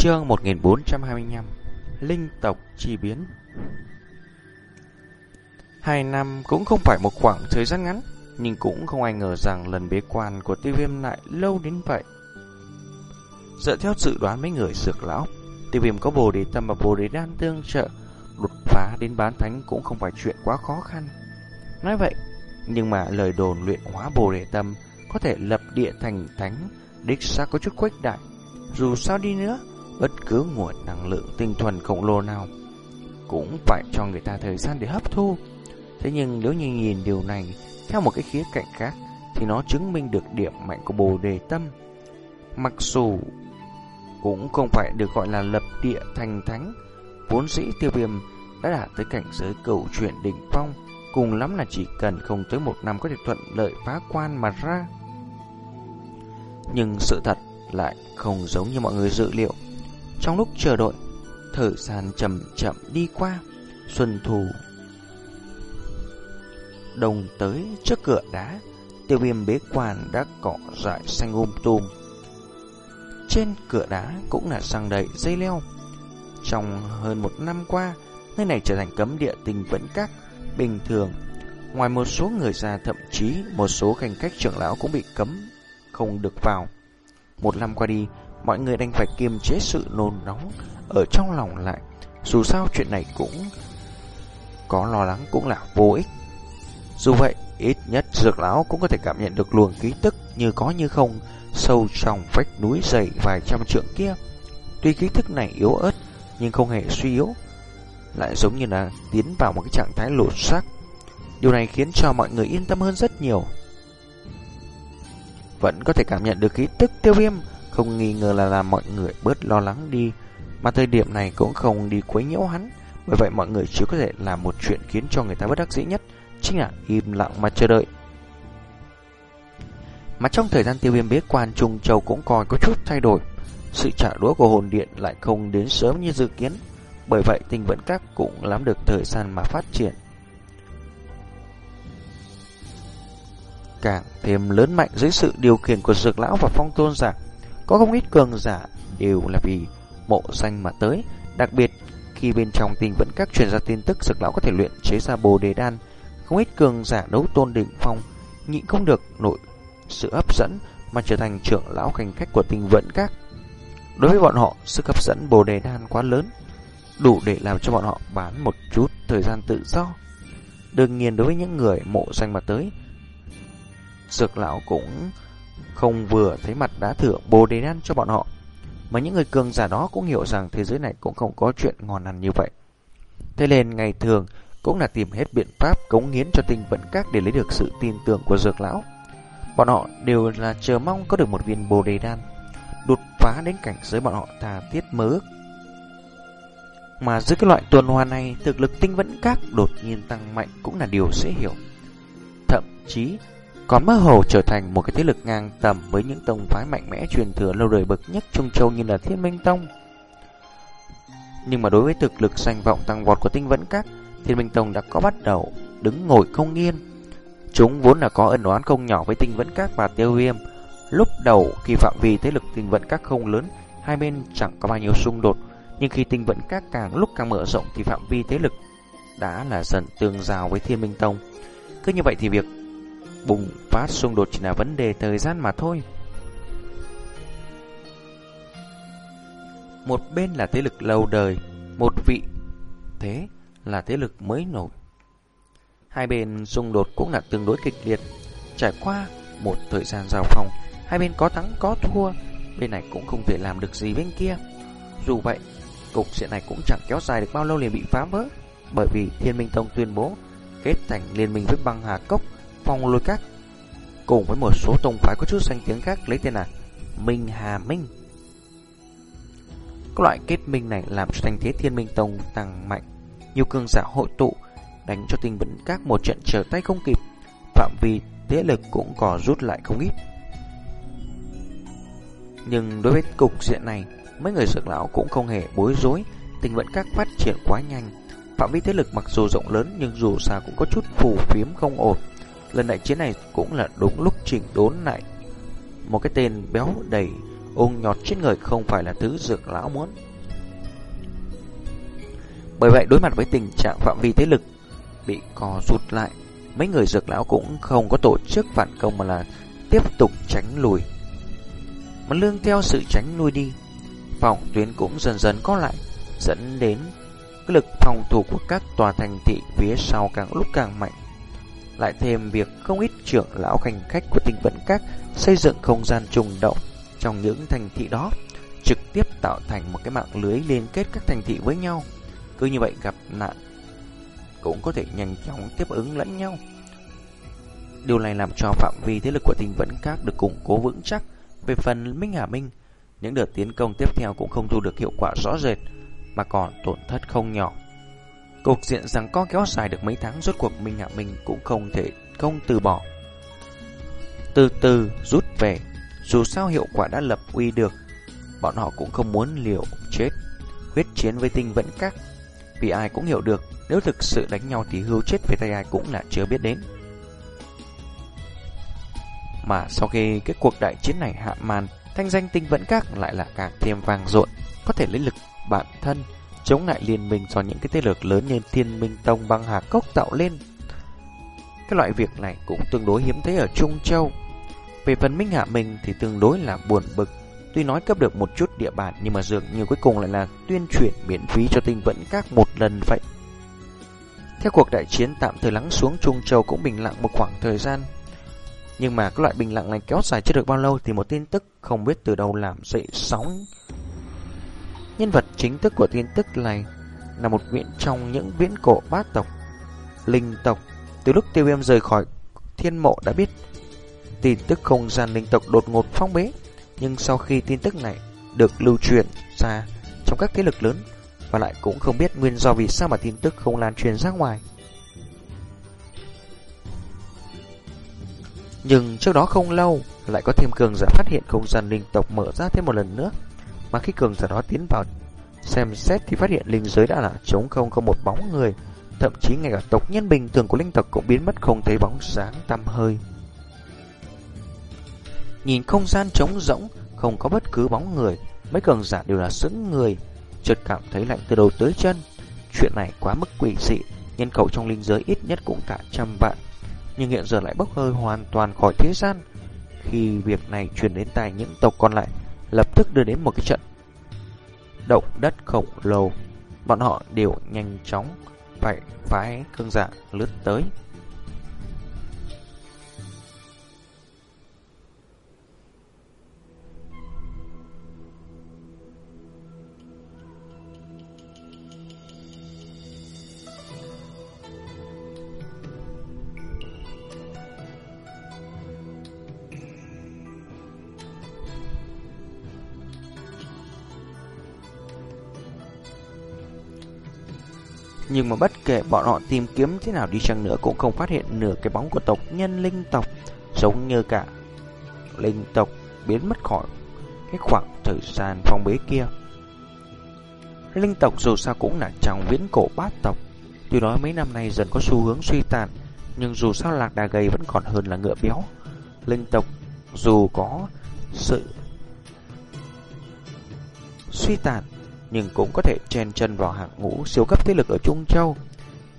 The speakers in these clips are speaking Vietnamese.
Chương 1425 Linh tộc chi biến. Hai năm cũng không phải một khoảng thời gian ngắn, Nhưng cũng không ai ngờ rằng lần bế quan của tiêu viêm lại lâu đến vậy. Dựa theo dự đoán mấy người sược lão, Tiêu viêm có bồ đề tâm và bồ đề đan tương trợ, Đột phá đến bán thánh cũng không phải chuyện quá khó khăn. Nói vậy, Nhưng mà lời đồn luyện hóa bồ đề tâm Có thể lập địa thành thánh, Đích xác có chút khuếch đại. Dù sao đi nữa Bất cứ nguồn năng lượng tinh thuần khổng lồ nào Cũng phải cho người ta thời gian để hấp thu. Thế nhưng nếu như nhìn điều này Theo một cái khía cạnh khác, Thì nó chứng minh được điểm mạnh của bồ đề tâm. Mặc dù Cũng không phải được gọi là lập địa thành thánh, Vốn dĩ tiêu viêm đã đạt tới cảnh giới cầu chuyện đỉnh phong, Cùng lắm là chỉ cần không tới một năm có thể thuận lợi phá quan mà ra. Nhưng sự thật lại không giống như mọi người dự liệu trong lúc chờ đợi, thời gian chậm chậm đi qua, xuân thù đồng tới trước cửa đá, tiêu viêm bế quan đã cỏ dại xanh um tùm. Trên cửa đá cũng là sang đầy dây leo. Trong hơn một năm qua, nơi này trở thành cấm địa tình vẫn các bình thường. Ngoài một số người già thậm chí một số hành khách trưởng lão cũng bị cấm không được vào. Một năm qua đi, mọi người đành phải kiềm chế sự nôn nóng ở trong lòng lại. Dù sao chuyện này cũng có lo lắng cũng là vô ích. Dù vậy, ít nhất dược lão cũng có thể cảm nhận được luồng ký tức như có như không sâu trong vách núi dày vài trăm trượng kia. Tuy ký thức này yếu ớt nhưng không hề suy yếu, lại giống như là tiến vào một cái trạng thái lột xác. Điều này khiến cho mọi người yên tâm hơn rất nhiều. Vẫn có thể cảm nhận được ký tức tiêu viêm không nghi ngờ là làm mọi người bớt lo lắng đi. Mà thời điểm này cũng không đi quấy nhiễu hắn. Bởi vậy mọi người chỉ có thể làm một chuyện khiến cho người ta bất đắc dĩ nhất, Chính là im lặng mà chờ đợi. Mà trong thời gian tiêu viêm bế quan, Trung Châu cũng còn có chút thay đổi. Sự trả đũa của hồn điện lại không đến sớm như dự kiến. Bởi vậy tình vẫn các cũng lắm được thời gian mà phát triển. Càng thêm lớn mạnh dưới sự điều khiển của dược lão và phong tôn giả có không ít cường giả đều là vì mộ danh mà tới, đặc biệt khi bên trong tình vẫn các truyền ra tin tức sực lão có thể luyện chế ra bồ đề đan, không ít cường giả đấu tôn đỉnh phong nhịn không được nội sự hấp dẫn mà trở thành trưởng lão hành khách của tình vận các. Đối với bọn họ, sức hấp dẫn bồ đề đan quá lớn, đủ để làm cho bọn họ bán một chút thời gian tự do. Đương nhiên đối với những người mộ danh mà tới, Dược lão cũng không vừa thấy mặt đã thưởng bồ đề đan cho bọn họ. Mà những người cường giả đó cũng hiểu rằng thế giới này cũng không có chuyện ngon ăn như vậy. Thế nên ngày thường cũng là tìm hết biện pháp cống hiến cho tinh vận các để lấy được sự tin tưởng của dược lão. Bọn họ đều là chờ mong có được một viên bồ đề đan, đột phá đến cảnh giới bọn họ thà thiết mơ ước. Mà dưới cái loại tuần hoàn này, thực lực tinh vẫn các đột nhiên tăng mạnh cũng là điều dễ hiểu. Thậm chí còn mơ hồ trở thành một cái thế lực ngang tầm với những tông phái mạnh mẽ truyền thừa lâu đời bậc nhất Trung Châu như là Thiên Minh Tông. Nhưng mà đối với thực lực danh vọng tăng vọt của tinh vẫn các, Thiên Minh Tông đã có bắt đầu đứng ngồi không yên. Chúng vốn là có ân oán không nhỏ với tinh vẫn các và tiêu viêm. Lúc đầu khi phạm vi thế lực tinh vẫn các không lớn, hai bên chẳng có bao nhiêu xung đột. Nhưng khi tinh vẫn các càng lúc càng mở rộng thì phạm vi thế lực đã là dần tương giao với Thiên Minh Tông. Cứ như vậy thì việc bùng phát xung đột chỉ là vấn đề thời gian mà thôi. Một bên là thế lực lâu đời, một vị thế là thế lực mới nổi. Hai bên xung đột cũng là tương đối kịch liệt. Trải qua một thời gian giao phong, hai bên có thắng có thua, bên này cũng không thể làm được gì bên kia. Dù vậy, cục diện này cũng chẳng kéo dài được bao lâu liền bị phá vỡ, bởi vì Thiên Minh Tông tuyên bố kết thành liên minh với băng hà cốc phong lôi các cùng với một số tông phái có chút danh tiếng khác lấy tên là Minh Hà Minh. Các loại kết minh này làm cho thanh thế thiên minh tông tăng mạnh, nhiều cường giả hội tụ, đánh cho tinh vẫn các một trận trở tay không kịp, phạm vi thế lực cũng có rút lại không ít. Nhưng đối với cục diện này, mấy người dược lão cũng không hề bối rối, tinh vẫn các phát triển quá nhanh. Phạm vi thế lực mặc dù rộng lớn nhưng dù sao cũng có chút phù phiếm không ổn. Lần đại chiến này cũng là đúng lúc chỉnh đốn lại một cái tên béo đầy ung nhọt trên người không phải là thứ dược lão muốn. Bởi vậy đối mặt với tình trạng phạm vi thế lực bị co rút lại, mấy người dược lão cũng không có tổ chức phản công mà là tiếp tục tránh lùi. Mà lương theo sự tránh lui đi, phòng tuyến cũng dần dần có lại, dẫn đến cái lực phòng thủ của các tòa thành thị phía sau càng lúc càng mạnh. Lại thêm việc không ít trưởng lão hành khách của tinh vận các xây dựng không gian trùng động trong những thành thị đó, trực tiếp tạo thành một cái mạng lưới liên kết các thành thị với nhau. Cứ như vậy gặp nạn cũng có thể nhanh chóng tiếp ứng lẫn nhau. Điều này làm cho phạm vi thế lực của tinh vẫn các được củng cố vững chắc. Về phần Minh Hà Minh, những đợt tiến công tiếp theo cũng không thu được hiệu quả rõ rệt, mà còn tổn thất không nhỏ. Cục diện rằng có kéo dài được mấy tháng rốt cuộc Minh Hạ Minh cũng không thể không từ bỏ. Từ từ rút về, dù sao hiệu quả đã lập uy được, bọn họ cũng không muốn liều chết, huyết chiến với tinh vẫn các. Vì ai cũng hiểu được, nếu thực sự đánh nhau thì hưu chết về tay ai cũng là chưa biết đến. Mà sau khi cái cuộc đại chiến này hạ màn, thanh danh tinh vẫn các lại là càng thêm vang dội, có thể lấy lực bản thân chống lại liên minh do những cái thế lực lớn như Thiên Minh Tông, băng hà cốc tạo lên. Cái loại việc này cũng tương đối hiếm thấy ở Trung Châu. Về phần Minh Hạ mình thì tương đối là buồn bực. Tuy nói cấp được một chút địa bàn, nhưng mà dường như cuối cùng lại là tuyên truyền miễn phí cho tinh vận các một lần vậy. Theo cuộc đại chiến tạm thời lắng xuống Trung Châu cũng bình lặng một khoảng thời gian. Nhưng mà cái loại bình lặng này kéo dài chưa được bao lâu thì một tin tức không biết từ đâu làm dậy sóng Nhân vật chính thức của tin tức này là một viện trong những viễn cổ bát tộc, linh tộc. Từ lúc tiêu viêm rời khỏi thiên mộ đã biết tin tức không gian linh tộc đột ngột phong bế. Nhưng sau khi tin tức này được lưu truyền ra trong các thế lực lớn và lại cũng không biết nguyên do vì sao mà tin tức không lan truyền ra ngoài. Nhưng trước đó không lâu lại có thêm cường giả phát hiện không gian linh tộc mở ra thêm một lần nữa. Mà khi cường giả đó tiến vào xem xét thì phát hiện linh giới đã là trống không có một bóng người. Thậm chí ngay cả tộc nhân bình thường của linh tộc cũng biến mất không thấy bóng sáng tăm hơi. Nhìn không gian trống rỗng, không có bất cứ bóng người, mấy cường giả đều là sững người, chợt cảm thấy lạnh từ đầu tới chân. Chuyện này quá mức quỷ dị, nhân khẩu trong linh giới ít nhất cũng cả trăm vạn, nhưng hiện giờ lại bốc hơi hoàn toàn khỏi thế gian. Khi việc này truyền đến tai những tộc còn lại, lập tức đưa đến một cái trận động đất khổng lồ. Bọn họ đều nhanh chóng phải phái cương giả lướt tới. Nhưng mà bất kể bọn họ tìm kiếm thế nào đi chăng nữa cũng không phát hiện nửa cái bóng của tộc nhân linh tộc giống như cả linh tộc biến mất khỏi cái khoảng thời gian phong bế kia. Linh tộc dù sao cũng là trong viễn cổ bát tộc, tuy nói mấy năm nay dần có xu hướng suy tàn, nhưng dù sao lạc đà gầy vẫn còn hơn là ngựa béo. Linh tộc dù có sự suy tàn nhưng cũng có thể chen chân vào hạng ngũ siêu cấp thế lực ở Trung Châu.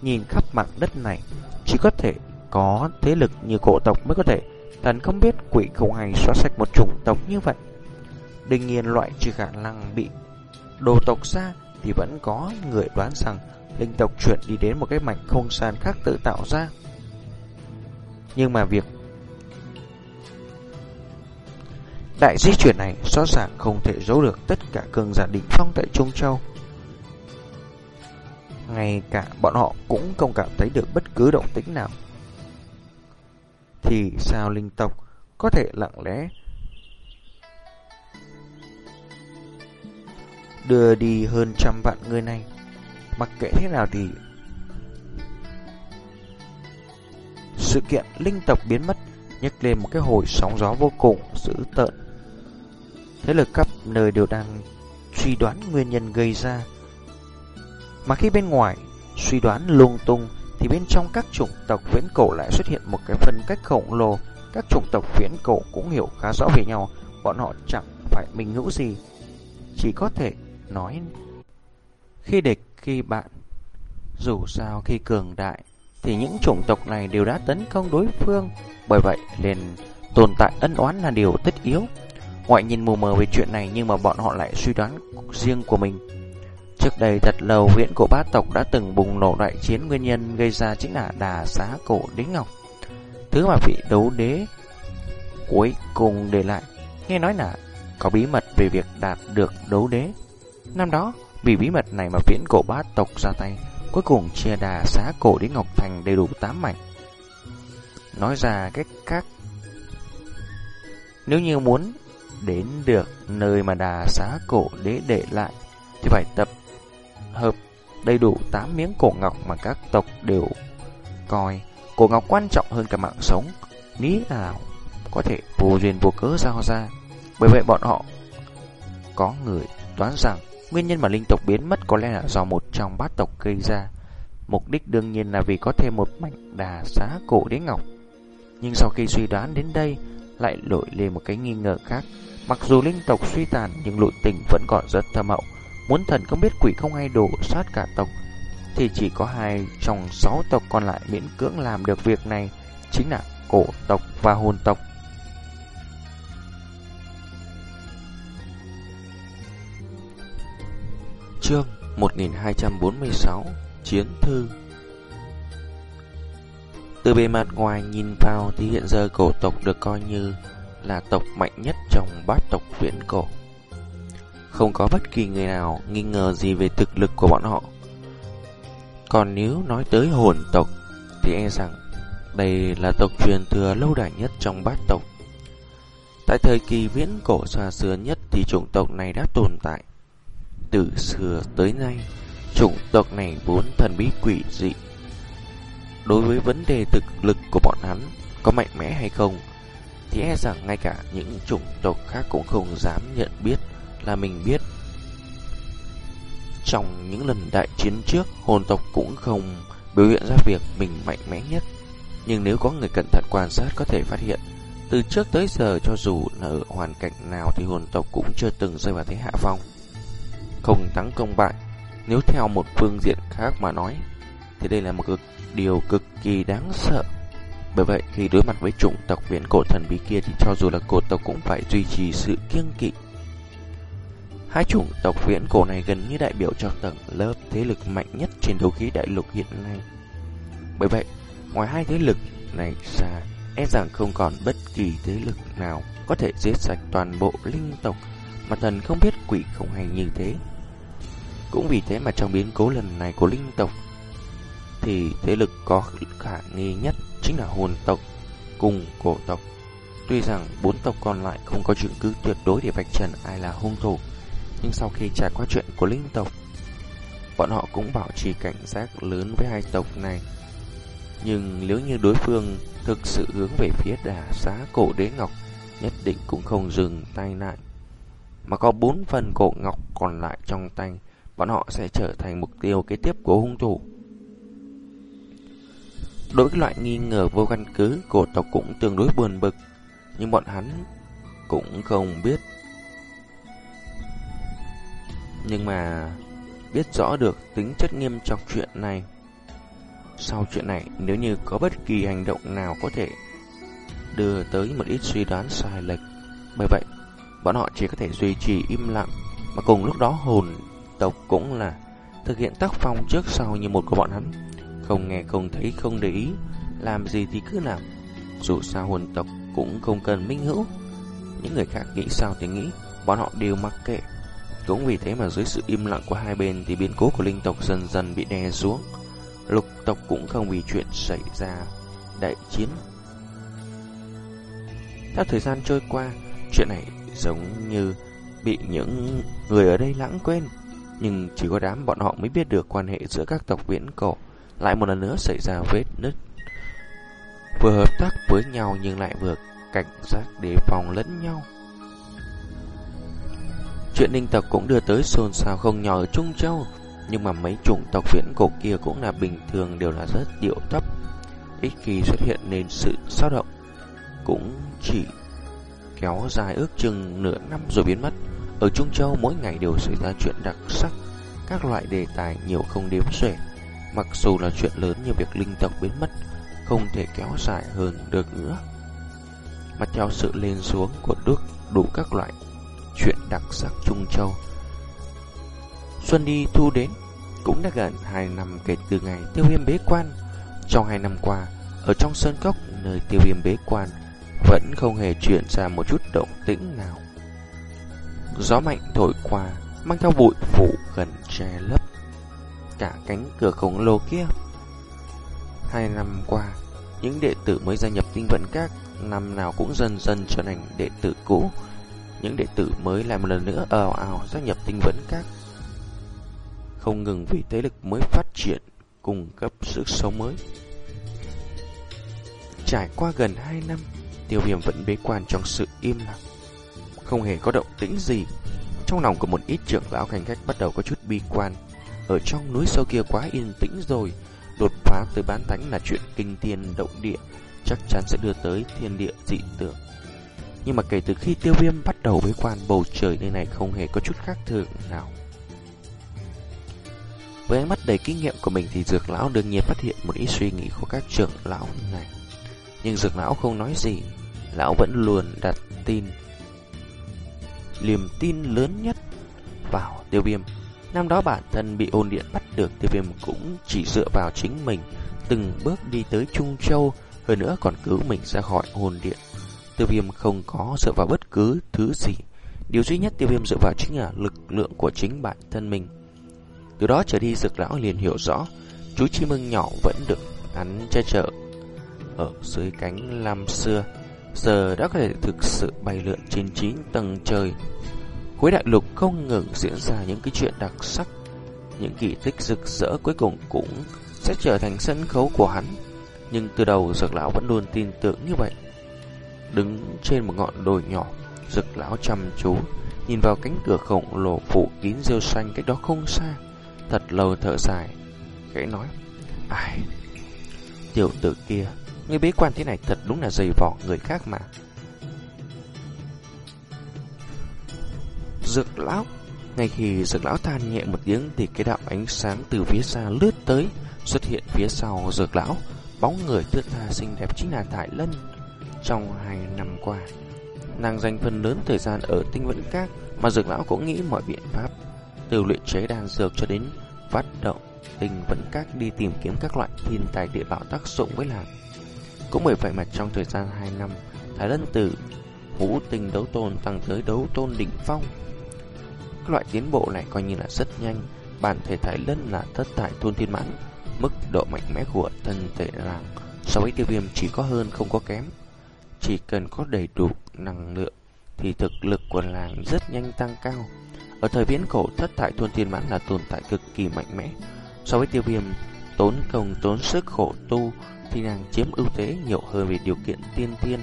Nhìn khắp mặt đất này, chỉ có thể có thế lực như cổ tộc mới có thể thần không biết quỷ không hay xóa sạch một chủng tộc như vậy. Đương nhiên loại trừ khả năng bị đồ tộc ra thì vẫn có người đoán rằng linh tộc chuyển đi đến một cái mảnh không gian khác tự tạo ra. Nhưng mà việc Đại di chuyển này rõ ràng không thể giấu được tất cả cường giả định phong tại Trung Châu. Ngay cả bọn họ cũng không cảm thấy được bất cứ động tĩnh nào. Thì sao linh tộc có thể lặng lẽ đưa đi hơn trăm vạn người này? Mặc kệ thế nào thì sự kiện linh tộc biến mất, nhấc lên một cái hồi sóng gió vô cùng dữ tợn thế lực khắp nơi đều đang suy đoán nguyên nhân gây ra. Mà khi bên ngoài suy đoán lung tung thì bên trong các chủng tộc viễn cổ lại xuất hiện một cái phân cách khổng lồ. Các chủng tộc viễn cổ cũng hiểu khá rõ về nhau, bọn họ chẳng phải mình ngữ gì. Chỉ có thể nói khi địch khi bạn. Dù sao khi cường đại thì những chủng tộc này đều đã tấn công đối phương. Bởi vậy nên tồn tại ân oán là điều tất yếu. Ngoại nhìn mù mờ về chuyện này nhưng mà bọn họ lại suy đoán riêng của mình. Trước đây thật lâu huyện cổ bát tộc đã từng bùng nổ đại chiến nguyên nhân gây ra chính là đà xá cổ đế ngọc. Thứ mà vị đấu đế cuối cùng để lại. Nghe nói là có bí mật về việc đạt được đấu đế. Năm đó, vì bí mật này mà viễn cổ bát tộc ra tay, cuối cùng chia đà xá cổ đế ngọc thành đầy đủ 8 mảnh. Nói ra cách khác, nếu như muốn đến được nơi mà đà xá cổ đế để lại, thì phải tập hợp đầy đủ 8 miếng cổ ngọc mà các tộc đều coi cổ ngọc quan trọng hơn cả mạng sống. Ní nào có thể vô duyên vô cớ giao ra. Bởi vậy bọn họ có người đoán rằng nguyên nhân mà linh tộc biến mất có lẽ là do một trong bát tộc gây ra. Mục đích đương nhiên là vì có thêm một mảnh đà xá cổ đế ngọc. Nhưng sau khi suy đoán đến đây, lại nổi lên một cái nghi ngờ khác. Mặc dù linh tộc suy tàn nhưng nội tình vẫn còn rất thâm hậu. Muốn thần không biết quỷ không ai đổ sát cả tộc, thì chỉ có hai trong sáu tộc còn lại miễn cưỡng làm được việc này, chính là cổ tộc và hồn tộc. Chương 1246 Chiến thư từ bề mặt ngoài nhìn vào thì hiện giờ cổ tộc được coi như là tộc mạnh nhất trong bát tộc viễn cổ. Không có bất kỳ người nào nghi ngờ gì về thực lực của bọn họ. Còn nếu nói tới hồn tộc thì e rằng đây là tộc truyền thừa lâu đời nhất trong bát tộc. Tại thời kỳ viễn cổ xa xưa nhất thì chủng tộc này đã tồn tại. Từ xưa tới nay, chủng tộc này vốn thần bí quỷ dị. Đối với vấn đề thực lực của bọn hắn có mạnh mẽ hay không, thì e rằng ngay cả những chủng tộc khác cũng không dám nhận biết là mình biết. Trong những lần đại chiến trước, hồn tộc cũng không biểu hiện ra việc mình mạnh mẽ nhất. Nhưng nếu có người cẩn thận quan sát có thể phát hiện, từ trước tới giờ cho dù là ở hoàn cảnh nào thì hồn tộc cũng chưa từng rơi vào thế hạ phong. Không thắng công bại, nếu theo một phương diện khác mà nói, thì đây là một cực, điều cực kỳ đáng sợ. Bởi vậy, khi đối mặt với chủng tộc viễn cổ thần bí kia thì cho dù là cổ tộc cũng phải duy trì sự kiêng kỵ. Hai chủng tộc viễn cổ này gần như đại biểu cho tầng lớp thế lực mạnh nhất trên đấu khí đại lục hiện nay. Bởi vậy, ngoài hai thế lực này ra, e rằng không còn bất kỳ thế lực nào có thể giết sạch toàn bộ linh tộc mà thần không biết quỷ không hay như thế. Cũng vì thế mà trong biến cố lần này của linh tộc thì thế lực có khả nghi nhất chính là hồn tộc cùng cổ tộc. Tuy rằng bốn tộc còn lại không có chứng cứ tuyệt đối để vạch trần ai là hung thủ, nhưng sau khi trải qua chuyện của linh tộc, bọn họ cũng bảo trì cảnh giác lớn với hai tộc này. Nhưng nếu như đối phương thực sự hướng về phía đà xá cổ đế ngọc, nhất định cũng không dừng tay lại. Mà có bốn phần cổ ngọc còn lại trong tay, bọn họ sẽ trở thành mục tiêu kế tiếp của hung thủ. Đối với loại nghi ngờ vô căn cứ, cổ tộc cũng tương đối buồn bực, nhưng bọn hắn cũng không biết. Nhưng mà biết rõ được tính chất nghiêm trọng chuyện này. Sau chuyện này, nếu như có bất kỳ hành động nào có thể đưa tới một ít suy đoán sai lệch, bởi vậy, bọn họ chỉ có thể duy trì im lặng, mà cùng lúc đó hồn tộc cũng là thực hiện tác phong trước sau như một của bọn hắn. Không nghe, không thấy, không để ý. Làm gì thì cứ làm. Dù sao hồn tộc cũng không cần minh hữu. Những người khác nghĩ sao thì nghĩ, Bọn họ đều mặc kệ. Cũng vì thế mà dưới sự im lặng của hai bên Thì biến cố của linh tộc dần dần bị đè xuống. Lục tộc cũng không vì chuyện xảy ra Đại chiến. Theo thời gian trôi qua, Chuyện này giống như Bị những người ở đây lãng quên. Nhưng chỉ có đám bọn họ mới biết được quan hệ giữa các tộc viễn cổ lại một lần nữa xảy ra vết nứt. Vừa hợp tác với nhau nhưng lại vừa cảnh giác đề phòng lẫn nhau. Chuyện ninh tộc cũng đưa tới xôn xao không nhỏ ở Trung Châu, nhưng mà mấy chủng tộc viễn cổ kia cũng là bình thường đều là rất điệu thấp, ít khi xuất hiện nên sự sao động. Cũng chỉ kéo dài ước chừng nửa năm rồi biến mất. Ở Trung Châu mỗi ngày đều xảy ra chuyện đặc sắc, các loại đề tài nhiều không đếm xuể. Mặc dù là chuyện lớn như việc linh tộc biến mất, không thể kéo dài hơn được nữa. Mà theo sự lên xuống của Đức đủ các loại chuyện đặc sắc Trung Châu. Xuân đi thu đến, cũng đã gần 2 năm kể từ ngày tiêu viêm bế quan. Trong 2 năm qua, ở trong sơn cốc nơi tiêu viêm bế quan, vẫn không hề chuyển ra một chút động tĩnh nào. Gió mạnh thổi qua, mang theo bụi phủ gần che lấp cả cánh cửa khổng lồ kia. Hai năm qua, những đệ tử mới gia nhập tinh vận các năm nào cũng dần dần trở thành đệ tử cũ. Những đệ tử mới lại một lần nữa ào ào gia nhập tinh vận các. Không ngừng vì thế lực mới phát triển, cung cấp sức sống mới. Trải qua gần hai năm, tiêu viêm vẫn bế quan trong sự im lặng. Không hề có động tĩnh gì. Trong lòng của một ít trưởng lão hành khách bắt đầu có chút bi quan. Ở trong núi sâu kia quá yên tĩnh rồi, đột phá tới bán thánh là chuyện kinh thiên động địa, chắc chắn sẽ đưa tới thiên địa dị tượng. Nhưng mà kể từ khi tiêu viêm bắt đầu với quan bầu trời nơi này không hề có chút khác thường nào. Với ánh mắt đầy kinh nghiệm của mình thì dược lão đương nhiên phát hiện một ít suy nghĩ của các trưởng lão này. Nhưng dược lão không nói gì, lão vẫn luôn đặt tin, liềm tin lớn nhất vào tiêu viêm. Năm đó bản thân bị ôn điện bắt được tiêu viêm cũng chỉ dựa vào chính mình, từng bước đi tới Trung Châu, hơn nữa còn cứu mình ra khỏi hồn điện. Tiêu viêm không có dựa vào bất cứ thứ gì. Điều duy nhất tiêu viêm dựa vào chính là lực lượng của chính bản thân mình. Từ đó trở đi dược lão liền hiểu rõ, chú chim mưng nhỏ vẫn được hắn che chở ở dưới cánh lam xưa, giờ đã có thể thực sự bay lượn trên chín tầng trời. Cuối đại lục không ngừng diễn ra những cái chuyện đặc sắc, những kỳ tích rực rỡ cuối cùng cũng sẽ trở thành sân khấu của hắn. Nhưng từ đầu dược lão vẫn luôn tin tưởng như vậy. Đứng trên một ngọn đồi nhỏ, dược lão chăm chú, nhìn vào cánh cửa khổng lồ phủ kín rêu xanh cách đó không xa. Thật lâu thở dài, khẽ nói, ai, tiểu tử kia Người bế quan thế này thật đúng là dày vỏ người khác mà. Dược lão Ngay khi dược lão than nhẹ một tiếng Thì cái đạo ánh sáng từ phía xa lướt tới Xuất hiện phía sau dược lão Bóng người thướt tha xinh đẹp chính là Thải Lân Trong hai năm qua Nàng dành phần lớn thời gian ở tinh vẫn các Mà dược lão cũng nghĩ mọi biện pháp Từ luyện chế đan dược cho đến phát động tinh vẫn các đi tìm kiếm các loại thiên tài địa bảo tác dụng với làng cũng bởi vậy mà trong thời gian 2 năm, Thái Lân Tử hữu tình đấu tôn tăng tới đấu tôn đỉnh phong. Các loại tiến bộ này coi như là rất nhanh, bản thể Thái Lân là thất tại thôn thiên mãn, mức độ mạnh mẽ của thân thể làng so với tiêu viêm chỉ có hơn không có kém. Chỉ cần có đầy đủ năng lượng thì thực lực của làng rất nhanh tăng cao. Ở thời viễn cổ thất tại thôn thiên mãn là tồn tại cực kỳ mạnh mẽ. So với tiêu viêm tốn công tốn sức khổ tu thì nàng chiếm ưu thế nhiều hơn về điều kiện tiên thiên.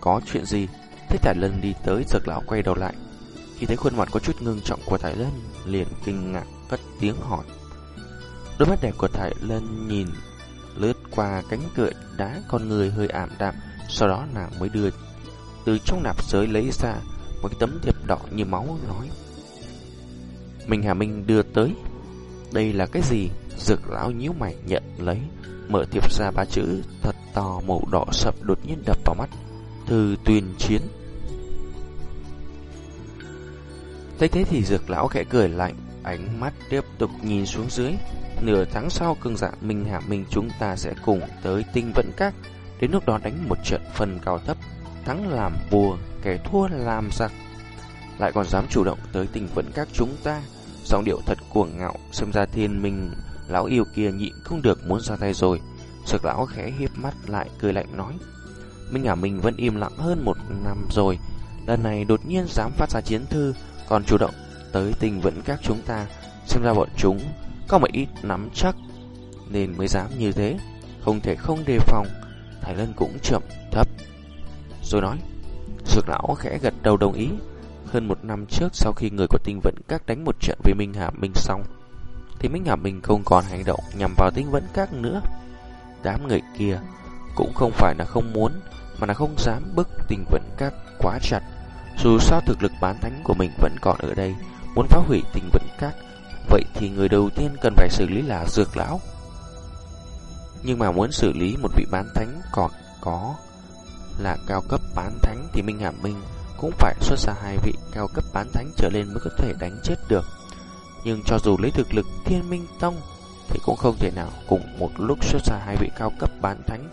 Có chuyện gì? Thế Thải Lân đi tới giật lão quay đầu lại. Khi thấy khuôn mặt có chút ngưng trọng của Thải Lân, liền kinh ngạc cất tiếng hỏi. Đôi mắt đẹp của Thải Lân nhìn lướt qua cánh cửa đá con người hơi ảm đạm, sau đó nàng mới đưa từ trong nạp giới lấy ra một cái tấm thiệp đỏ như máu nói. Minh Hà Minh đưa tới. Đây là cái gì? Dược lão nhíu mày nhận lấy Mở thiệp ra ba chữ thật to màu đỏ sậm đột nhiên đập vào mắt. Thư tuyên chiến. Thấy thế thì dược lão khẽ cười lạnh, ánh mắt tiếp tục nhìn xuống dưới. Nửa tháng sau cương dạ Minh Hạ Minh chúng ta sẽ cùng tới tinh vận các. Đến lúc đó đánh một trận phần cao thấp, thắng làm vua, kẻ thua làm giặc. Lại còn dám chủ động tới tinh vận các chúng ta. Giọng điệu thật cuồng ngạo, xem ra thiên minh Lão yêu kia nhịn không được muốn ra tay rồi Sực lão khẽ hiếp mắt lại cười lạnh nói Minh hà minh vẫn im lặng hơn một năm rồi Lần này đột nhiên dám phát ra chiến thư còn chủ động tới tình vẫn các chúng ta Xem ra bọn chúng có một ít nắm chắc Nên mới dám như thế Không thể không đề phòng Thái Lân cũng chậm thấp Rồi nói Dược lão khẽ gật đầu đồng ý Hơn một năm trước sau khi người của tinh vẫn các đánh một trận với Minh Hà Minh xong thì Minh Hà Minh không còn hành động nhằm vào tinh vẫn các nữa. Đám người kia cũng không phải là không muốn, mà là không dám bức tinh vẫn các quá chặt. Dù sao thực lực bán thánh của mình vẫn còn ở đây, muốn phá hủy tình vận các, vậy thì người đầu tiên cần phải xử lý là dược lão. Nhưng mà muốn xử lý một vị bán thánh còn có là cao cấp bán thánh thì Minh Hàm Minh cũng phải xuất ra hai vị cao cấp bán thánh trở lên mới có thể đánh chết được. Nhưng cho dù lấy thực lực Thiên Minh Tông thì cũng không thể nào cùng một lúc xuất ra hai vị cao cấp bán thánh.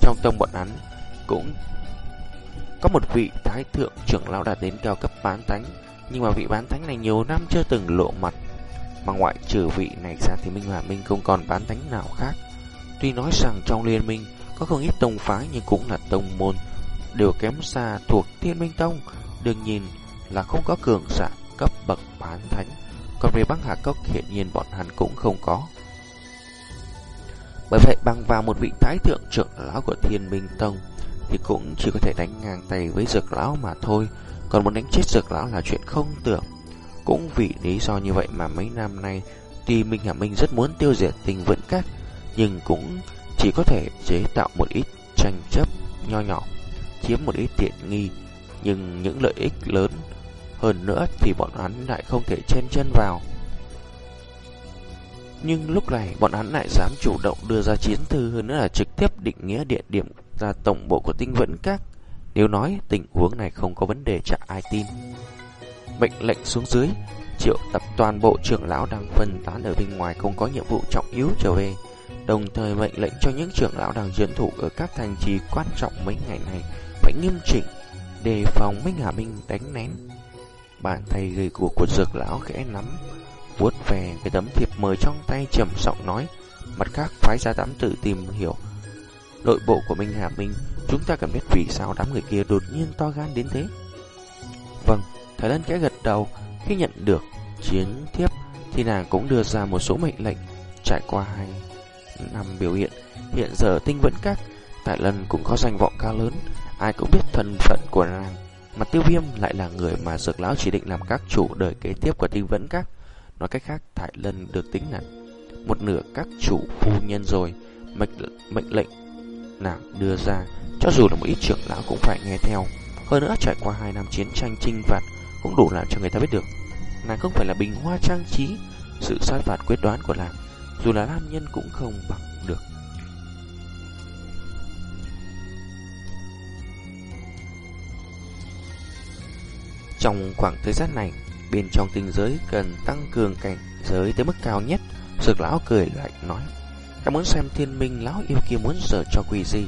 Trong tông bọn hắn cũng có một vị thái thượng trưởng lão đã đến cao cấp bán thánh, nhưng mà vị bán thánh này nhiều năm chưa từng lộ mặt. Mà ngoại trừ vị này ra thì Minh Hòa Minh không còn bán thánh nào khác. Tuy nói rằng trong liên minh có không ít tông phái nhưng cũng là tông môn đều kém xa thuộc Thiên Minh Tông, đương nhiên là không có cường giả cấp bậc bán thánh. Còn về băng hà cốc hiện nhiên bọn hắn cũng không có. Bởi vậy bằng vào một vị thái thượng trưởng lão của Thiên Minh Tông thì cũng chỉ có thể đánh ngang tay với dược lão mà thôi. Còn muốn đánh chết dược lão là chuyện không tưởng. Cũng vì lý do như vậy mà mấy năm nay tuy Minh Hà Minh rất muốn tiêu diệt tình vận các nhưng cũng chỉ có thể chế tạo một ít tranh chấp nho nhỏ, chiếm một ít tiện nghi, nhưng những lợi ích lớn hơn nữa thì bọn hắn lại không thể chen chân vào. Nhưng lúc này bọn hắn lại dám chủ động đưa ra chiến thư hơn nữa là trực tiếp định nghĩa địa điểm ra tổng bộ của tinh vận các. Nếu nói tình huống này không có vấn đề chả ai tin. Mệnh lệnh xuống dưới, triệu tập toàn bộ trưởng lão đang phân tán ở bên ngoài không có nhiệm vụ trọng yếu trở về. Đồng thời mệnh lệnh cho những trưởng lão đang dẫn thủ ở các thành trì quan trọng mấy ngày này phải nghiêm chỉnh, đề phòng Minh Hà Minh đánh nén. Bàn thầy gầy của của dược lão khẽ nắm vuốt về cái tấm thiệp mời trong tay trầm giọng nói, mặt khác phái ra đám tự tìm hiểu nội bộ của Minh Hà Minh, chúng ta cần biết vì sao đám người kia đột nhiên to gan đến thế. Vâng, Thái Lân kẽ gật đầu, khi nhận được chiến thiếp thì nàng cũng đưa ra một số mệnh lệnh trải qua hai năm biểu hiện. Hiện giờ tinh vẫn các, Thái Lân cũng có danh vọng cao lớn, ai cũng biết thân phận của nàng. Mà tiêu viêm lại là người mà dược lão chỉ định làm các chủ đời kế tiếp của tinh vẫn các. Nói cách khác, Thái Lân được tính là một nửa các chủ phu nhân rồi. Mệnh, mệnh lệnh nàng đưa ra, cho dù là một ít trưởng lão cũng phải nghe theo. Hơn nữa trải qua hai năm chiến tranh chinh phạt cũng đủ làm cho người ta biết được. Nàng không phải là bình hoa trang trí, sự sát phạt quyết đoán của nàng, dù là nam nhân cũng không bằng được. Trong khoảng thời gian này, bên trong tinh giới cần tăng cường cảnh giới tới mức cao nhất, sực lão cười lạnh nói. Ta muốn xem thiên minh lão yêu kia muốn dở cho quỷ gì.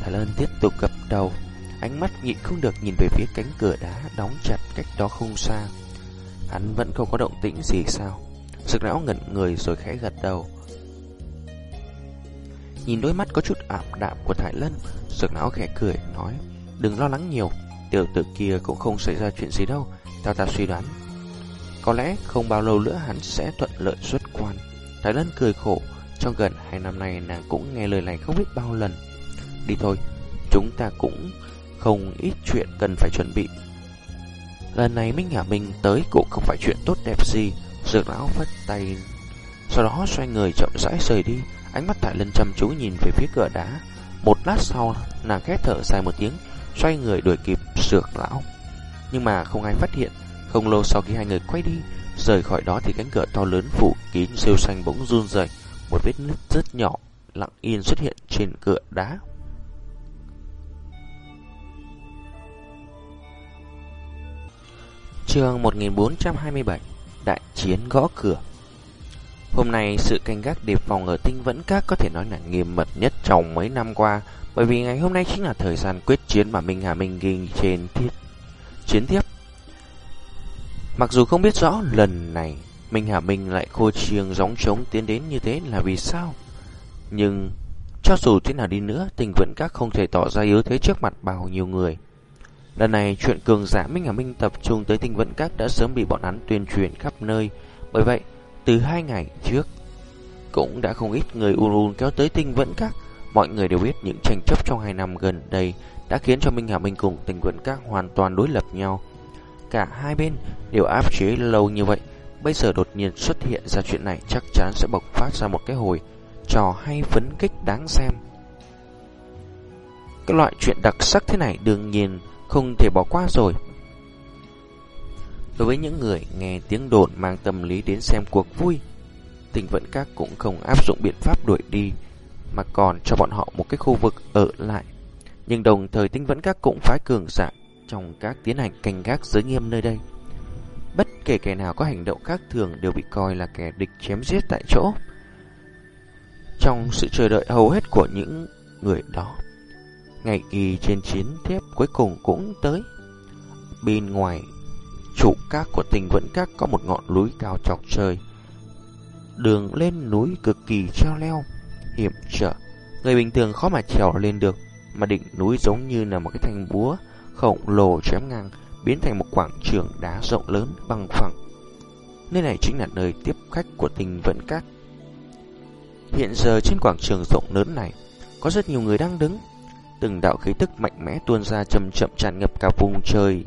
Thái Lân tiếp tục gập đầu. Ánh mắt nhịn không được nhìn về phía cánh cửa đá Đóng chặt cách đó không xa. Hắn vẫn không có động tĩnh gì sao? Sực lão ngẩn người rồi khẽ gật đầu. Nhìn đôi mắt có chút ảm đạm của Thái Lân, Sực lão khẽ cười, nói, Đừng lo lắng nhiều, Tiểu tử kia cũng không xảy ra chuyện gì đâu Tao ta suy đoán. Có lẽ không bao lâu nữa hắn sẽ thuận lợi xuất quan. Thái Lân cười khổ trong gần hai năm nay nàng cũng nghe lời này không biết bao lần. Đi thôi, chúng ta cũng không ít chuyện cần phải chuẩn bị. Lần này Minh Hà Minh tới cũng không phải chuyện tốt đẹp gì. Dược lão phất tay, sau đó xoay người chậm rãi rời đi. Ánh mắt tại lân chăm chú nhìn về phía cửa đá. Một lát sau, nàng khét thở dài một tiếng, xoay người đuổi kịp dược lão. Nhưng mà không ai phát hiện. Không lâu sau khi hai người quay đi, rời khỏi đó thì cánh cửa to lớn phủ kín siêu xanh bỗng run rẩy một vết nứt rất nhỏ lặng yên xuất hiện trên cửa đá. Chương 1427 Đại chiến gõ cửa Hôm nay sự canh gác đề phòng ở tinh vẫn các có thể nói là nghiêm mật nhất trong mấy năm qua, bởi vì ngày hôm nay chính là thời gian quyết chiến mà Minh Hà Minh ghi trên thiết, chiến tiếp. Mặc dù không biết rõ lần này Minh Hà Minh lại khô chiêng gióng trống tiến đến như thế là vì sao? Nhưng cho dù thế nào đi nữa, tình vận các không thể tỏ ra yếu thế trước mặt bao nhiêu người. Lần này chuyện cường giả Minh Hà Minh tập trung tới tinh vận các đã sớm bị bọn hắn tuyên truyền khắp nơi. Bởi vậy, từ hai ngày trước, cũng đã không ít người ùn ùn kéo tới tinh vận các. Mọi người đều biết những tranh chấp trong hai năm gần đây đã khiến cho Minh Hà Minh cùng tình vận các hoàn toàn đối lập nhau. Cả hai bên đều áp chế lâu như vậy Bây giờ đột nhiên xuất hiện ra chuyện này chắc chắn sẽ bộc phát ra một cái hồi trò hay phấn kích đáng xem. Cái loại chuyện đặc sắc thế này đương nhiên không thể bỏ qua rồi. Đối với những người nghe tiếng đồn mang tâm lý đến xem cuộc vui, tình vận các cũng không áp dụng biện pháp đuổi đi, mà còn cho bọn họ một cái khu vực ở lại. Nhưng đồng thời tinh vẫn các cũng phái cường giả trong các tiến hành canh gác giới nghiêm nơi đây. Bất kể kẻ nào có hành động khác thường đều bị coi là kẻ địch chém giết tại chỗ. Trong sự chờ đợi hầu hết của những người đó, ngày kỳ trên chiến thiếp cuối cùng cũng tới. Bên ngoài trụ các của tình vẫn các có một ngọn núi cao chọc trời. Đường lên núi cực kỳ treo leo, hiểm trở. Người bình thường khó mà trèo lên được, mà đỉnh núi giống như là một cái thanh búa khổng lồ chém ngang, biến thành một quảng trường đá rộng lớn bằng phẳng. Nơi này chính là nơi tiếp khách của tình vận các. Hiện giờ trên quảng trường rộng lớn này, có rất nhiều người đang đứng. Từng đạo khí tức mạnh mẽ tuôn ra chậm chậm tràn ngập cả vùng trời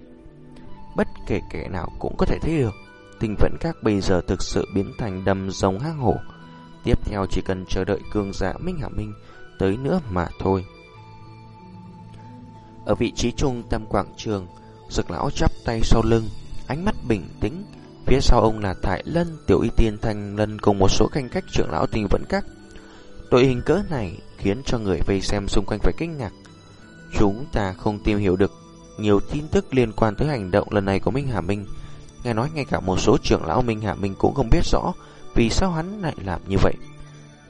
bất kể kẻ nào cũng có thể thấy được. Tình vận các bây giờ thực sự biến thành đầm rồng hang hổ. Tiếp theo chỉ cần chờ đợi cường giả Minh Hạ Minh tới nữa mà thôi. Ở vị trí trung tâm quảng trường, Dực lão chắp tay sau lưng, ánh mắt bình tĩnh. Phía sau ông là Thải Lân, Tiểu Y Tiên Thanh Lân cùng một số canh cách trưởng lão tình vẫn các. Đội hình cỡ này khiến cho người vây xem xung quanh phải kinh ngạc. Chúng ta không tìm hiểu được nhiều tin tức liên quan tới hành động lần này của Minh Hà Minh. Nghe nói ngay cả một số trưởng lão Minh Hà Minh cũng không biết rõ vì sao hắn lại làm như vậy.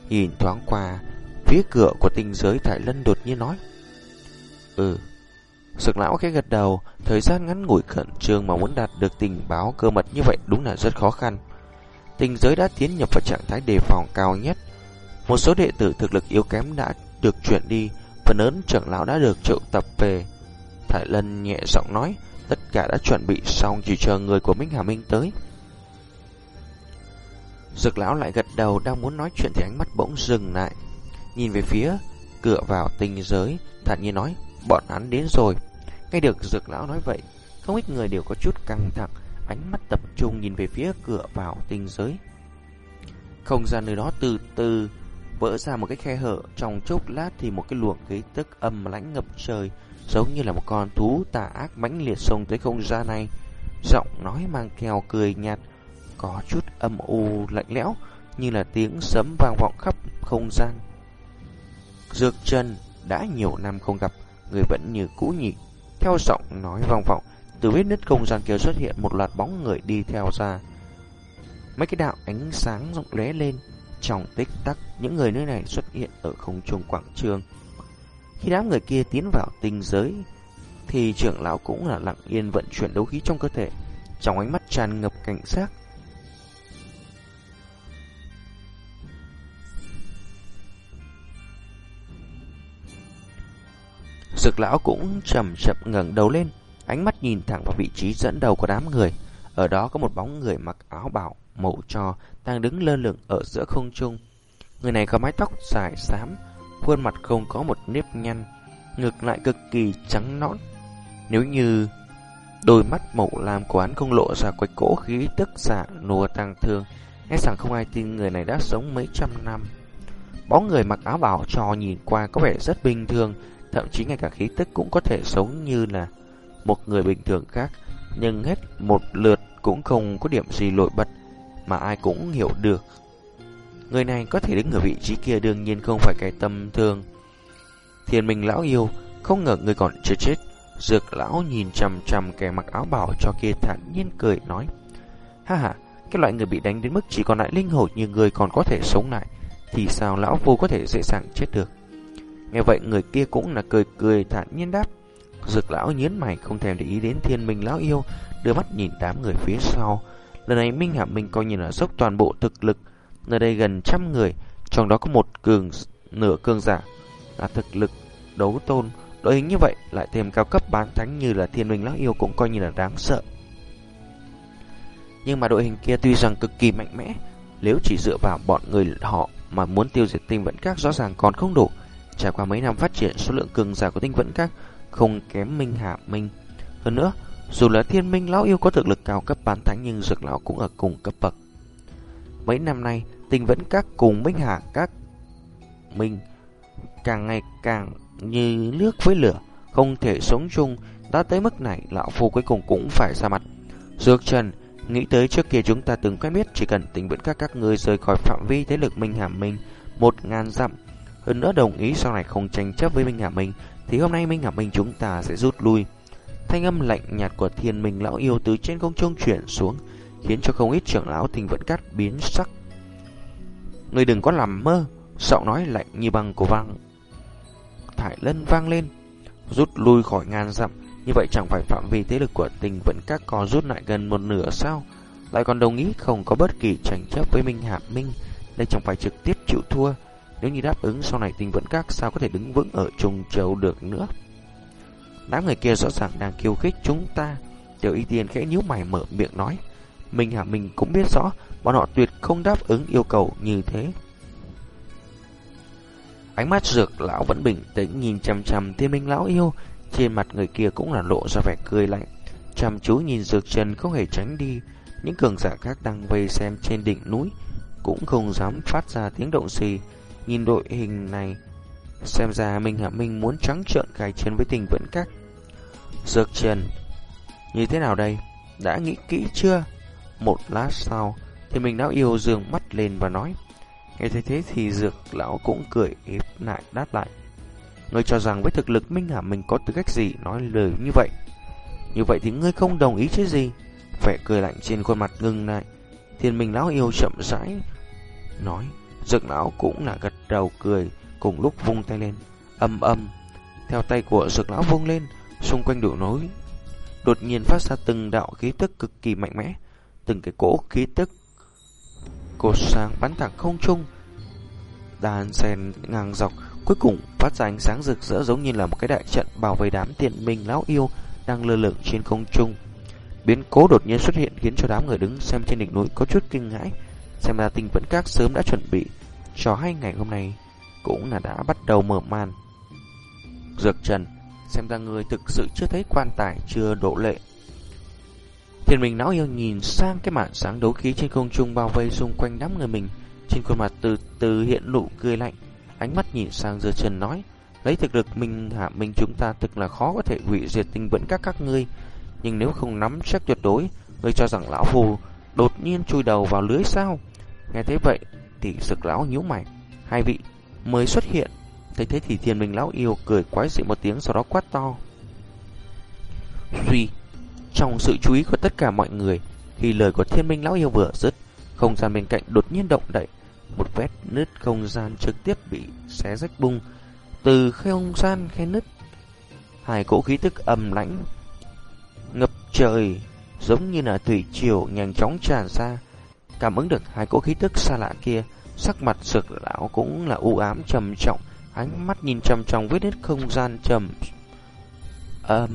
Nhìn thoáng qua, phía cửa của tinh giới Thải Lân đột nhiên nói. Ừ, sực lão cái gật đầu, thời gian ngắn ngủi khẩn trương mà muốn đạt được tình báo cơ mật như vậy đúng là rất khó khăn. Tinh giới đã tiến nhập vào trạng thái đề phòng cao nhất. Một số đệ tử thực lực yếu kém đã được chuyển đi, phần lớn trưởng lão đã được triệu tập về Thái Lân nhẹ giọng nói, tất cả đã chuẩn bị xong chỉ chờ người của Minh Hà Minh tới. Dực lão lại gật đầu đang muốn nói chuyện thì ánh mắt bỗng dừng lại. Nhìn về phía cửa vào tinh giới, thản nhiên nói, bọn hắn đến rồi. nghe được dược lão nói vậy, không ít người đều có chút căng thẳng, ánh mắt tập trung nhìn về phía cửa vào tinh giới. Không gian nơi đó từ từ vỡ ra một cái khe hở, trong chốc lát thì một cái luồng khí tức âm lãnh ngập trời, giống như là một con thú tà ác mãnh liệt xông tới không gian này. Giọng nói mang theo cười nhạt, có chút âm u lạnh lẽo, như là tiếng sấm vang vọng khắp không gian. Dược chân đã nhiều năm không gặp, người vẫn như cũ nhỉ. Theo giọng nói vang vọng, từ vết nứt không gian kia xuất hiện một loạt bóng người đi theo ra. Mấy cái đạo ánh sáng rộng lóe lên, trong tích tắc, những người nơi này xuất hiện ở không trung quảng trường. Khi đám người kia tiến vào tinh giới, thì trưởng lão cũng là lặng yên vận chuyển đấu khí trong cơ thể, trong ánh mắt tràn ngập cảnh giác. Dực lão cũng chậm chậm ngẩng đầu lên, ánh mắt nhìn thẳng vào vị trí dẫn đầu của đám người. Ở đó có một bóng người mặc áo bảo màu cho đang đứng lơ lửng ở giữa không trung. Người này có mái tóc dài xám, khuôn mặt không có một nếp nhăn, ngược lại cực kỳ trắng nõn. Nếu như đôi mắt màu lam của hắn không lộ ra quạch cỗ khí tức giả nùa tăng thương, e rằng không ai tin người này đã sống mấy trăm năm. Bóng người mặc áo bảo cho nhìn qua có vẻ rất bình thường, thậm chí ngay cả khí tức cũng có thể sống như là một người bình thường khác, nhưng hết một lượt cũng không có điểm gì nổi bật mà ai cũng hiểu được Người này có thể đứng ở vị trí kia đương nhiên không phải cái tâm thương. thiền mình lão yêu, không ngờ người còn chưa chết. Dược lão nhìn chằm chằm kẻ mặc áo bảo cho kia thản nhiên cười nói. Ha ha, cái loại người bị đánh đến mức chỉ còn lại linh hồn như người còn có thể sống lại. Thì sao lão vô có thể dễ dàng chết được? Nghe vậy người kia cũng là cười cười thản nhiên đáp. Dược lão nhớn mày không thèm để ý đến thiên minh lão yêu, đưa mắt nhìn đám người phía sau. Lần này Minh Hạ Minh coi như là dốc toàn bộ thực lực, Nơi đây gần trăm người, trong đó có một cường nửa cường giả là thực lực đấu tôn. Đội hình như vậy lại thêm cao cấp bán thánh như là thiên minh lão yêu cũng coi như là đáng sợ. Nhưng mà đội hình kia tuy rằng cực kỳ mạnh mẽ, nếu chỉ dựa vào bọn người họ mà muốn tiêu diệt tinh vẫn các rõ ràng còn không đủ. Trải qua mấy năm phát triển, số lượng cường giả của tinh vẫn các không kém minh hạ minh. Hơn nữa, dù là thiên minh lão yêu có thực lực cao cấp bán thánh nhưng dược lão cũng ở cùng cấp bậc. Mấy năm nay, tình vẫn các cùng Minh Hà các Minh càng ngày càng như nước với lửa, không thể sống chung, Đã tới mức này, lão phu cuối cùng cũng phải ra mặt. Dược Trần, nghĩ tới trước kia chúng ta từng quen biết, chỉ cần tinh vẫn các các ngươi rời khỏi phạm vi thế lực Minh Hà Minh một ngàn dặm. Hơn nữa đồng ý sau này không tranh chấp với Minh hạ Minh, thì hôm nay Minh hạ Minh chúng ta sẽ rút lui. Thanh âm lạnh nhạt của thiên minh lão yêu từ trên không trung chuyển xuống, khiến cho không ít trưởng lão tình vẫn cắt biến sắc. Người đừng có làm mơ, giọng nói lạnh như băng của vang. Thải lân vang lên, rút lui khỏi ngàn dặm, như vậy chẳng phải phạm vi thế lực của tình vẫn các có rút lại gần một nửa sao? Lại còn đồng ý không có bất kỳ tranh chấp với Minh Hạ Minh, đây chẳng phải trực tiếp chịu thua. Nếu như đáp ứng sau này tinh vẫn các sao có thể đứng vững ở Trung Châu được nữa. Đám người kia rõ ràng đang khiêu khích chúng ta. Tiểu Y Tiên khẽ nhíu mày mở miệng nói. Mình hả mình cũng biết rõ bọn họ tuyệt không đáp ứng yêu cầu như thế. Ánh mắt dược lão vẫn bình tĩnh nhìn chằm chằm thiên minh lão yêu, trên mặt người kia cũng là lộ ra vẻ cười lạnh. Chăm chú nhìn dược trần không hề tránh đi, những cường giả khác đang vây xem trên đỉnh núi, cũng không dám phát ra tiếng động gì. Nhìn đội hình này, xem ra Minh Hạ Minh muốn trắng trợn cài chân với tình vẫn các. Dược trần, như thế nào đây? Đã nghĩ kỹ chưa? Một lát sau, thì mình lão yêu dường mắt lên và nói. Nghe thấy thế thì dược lão cũng cười ép lại đáp lại. Ngươi cho rằng với thực lực Minh Hà mình có tư cách gì nói lời như vậy? Như vậy thì ngươi không đồng ý chứ gì? Vẻ cười lạnh trên khuôn mặt ngưng lại. Thiên Minh lão yêu chậm rãi nói. Dược lão cũng là gật đầu cười cùng lúc vung tay lên. Âm âm. Theo tay của dược lão vung lên, xung quanh đổ nối đột nhiên phát ra từng đạo khí tức cực kỳ mạnh mẽ, từng cái cỗ khí tức cột sáng bắn thẳng không trung, đàn sen ngang dọc, cuối cùng phát ra ánh sáng rực rỡ giống như là một cái đại trận bảo vệ đám tiện minh lão yêu đang lơ lửng trên không trung. Biến cố đột nhiên xuất hiện khiến cho đám người đứng xem trên đỉnh núi có chút kinh hãi, xem ra tinh vẫn các sớm đã chuẩn bị cho hai ngày hôm nay cũng là đã bắt đầu mở màn. Dược Trần, xem ra người thực sự chưa thấy quan tài chưa độ lệ. Thiên Minh não yêu nhìn sang cái màn sáng đấu khí trên không trung bao vây xung quanh đám người mình, trên khuôn mặt từ từ hiện nụ cười lạnh, ánh mắt nhìn sang Dược Trần nói: "Lấy thực lực mình hạ mình chúng ta thực là khó có thể hủy diệt tinh vẫn các các ngươi, nhưng nếu không nắm chắc tuyệt đối, ngươi cho rằng lão phù đột nhiên chui đầu vào lưới sao?" Nghe thế vậy thì Sực lão nhíu mày, hai vị mới xuất hiện, thấy thế thì Thiên Minh lão yêu cười quái dị một tiếng sau đó quát to: "Suy trong sự chú ý của tất cả mọi người, khi lời của thiên minh lão yêu vừa dứt, không gian bên cạnh đột nhiên động đậy. Một vết nứt không gian trực tiếp bị xé rách bung, từ không gian khe nứt. Hai cỗ khí tức âm lãnh, ngập trời, giống như là thủy triều nhanh chóng tràn ra. Cảm ứng được hai cỗ khí tức xa lạ kia, sắc mặt sực lão cũng là u ám trầm trọng, ánh mắt nhìn trầm trong vết nứt không gian trầm. Âm,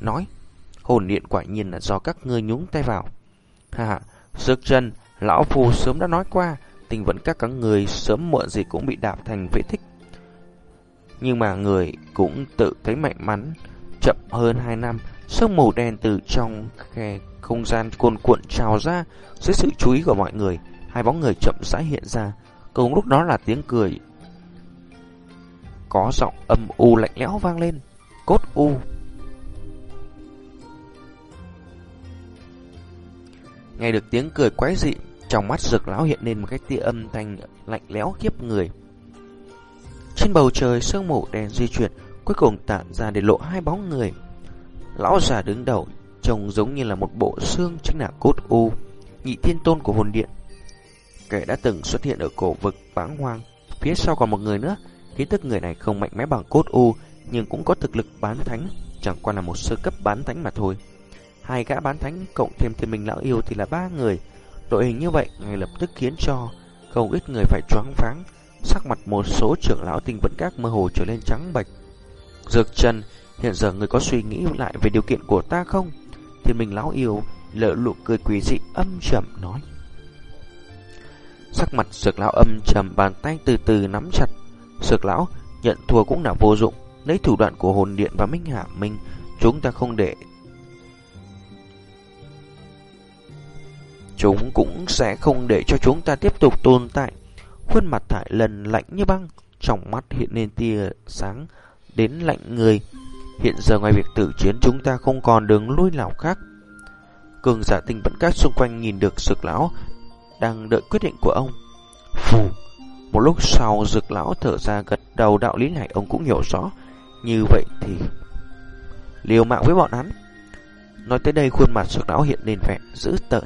nói Hồn điện quả nhiên là do các ngươi nhúng tay vào. Ha ha, Dược chân, lão phù sớm đã nói qua, tình vẫn các các người sớm muộn gì cũng bị đạp thành vết thích. Nhưng mà người cũng tự thấy may mắn, chậm hơn 2 năm, sương mù đen từ trong khe không gian cuồn cuộn trào ra dưới sự chú ý của mọi người, hai bóng người chậm rãi hiện ra, cùng lúc đó là tiếng cười. Có giọng âm u lạnh lẽo vang lên, cốt u Nghe được tiếng cười quái dị, trong mắt rực lão hiện lên một cái tia âm thanh lạnh lẽo kiếp người. Trên bầu trời sương mù đèn di chuyển, cuối cùng tản ra để lộ hai bóng người. Lão già đứng đầu, trông giống như là một bộ xương chính là cốt u, nhị thiên tôn của hồn điện. Kẻ đã từng xuất hiện ở cổ vực báng hoang, phía sau còn một người nữa, khí tức người này không mạnh mẽ bằng cốt u, nhưng cũng có thực lực bán thánh, chẳng qua là một sơ cấp bán thánh mà thôi. Hai gã bán thánh cộng thêm thiên minh lão yêu thì là ba người. Đội hình như vậy ngay lập tức khiến cho không ít người phải choáng váng. Sắc mặt một số trưởng lão tinh vẫn các mơ hồ trở lên trắng bệch. Dược trần hiện giờ người có suy nghĩ lại về điều kiện của ta không? Thiên minh lão yêu lỡ lụ cười quý dị âm trầm nói. Sắc mặt sược lão âm trầm bàn tay từ từ nắm chặt. Sược lão nhận thua cũng là vô dụng. Lấy thủ đoạn của hồn điện và minh hạ minh, chúng ta không để Chúng cũng sẽ không để cho chúng ta tiếp tục tồn tại. Khuôn mặt thải lần lạnh như băng, trong mắt hiện lên tia sáng đến lạnh người. Hiện giờ ngoài việc tử chiến chúng ta không còn đường lui nào khác. Cường giả tinh vẫn các xung quanh nhìn được sực lão đang đợi quyết định của ông. Phù! Một lúc sau dược lão thở ra gật đầu đạo lý này ông cũng hiểu rõ. Như vậy thì liều mạng với bọn hắn. Nói tới đây khuôn mặt dược lão hiện lên vẻ dữ tợn.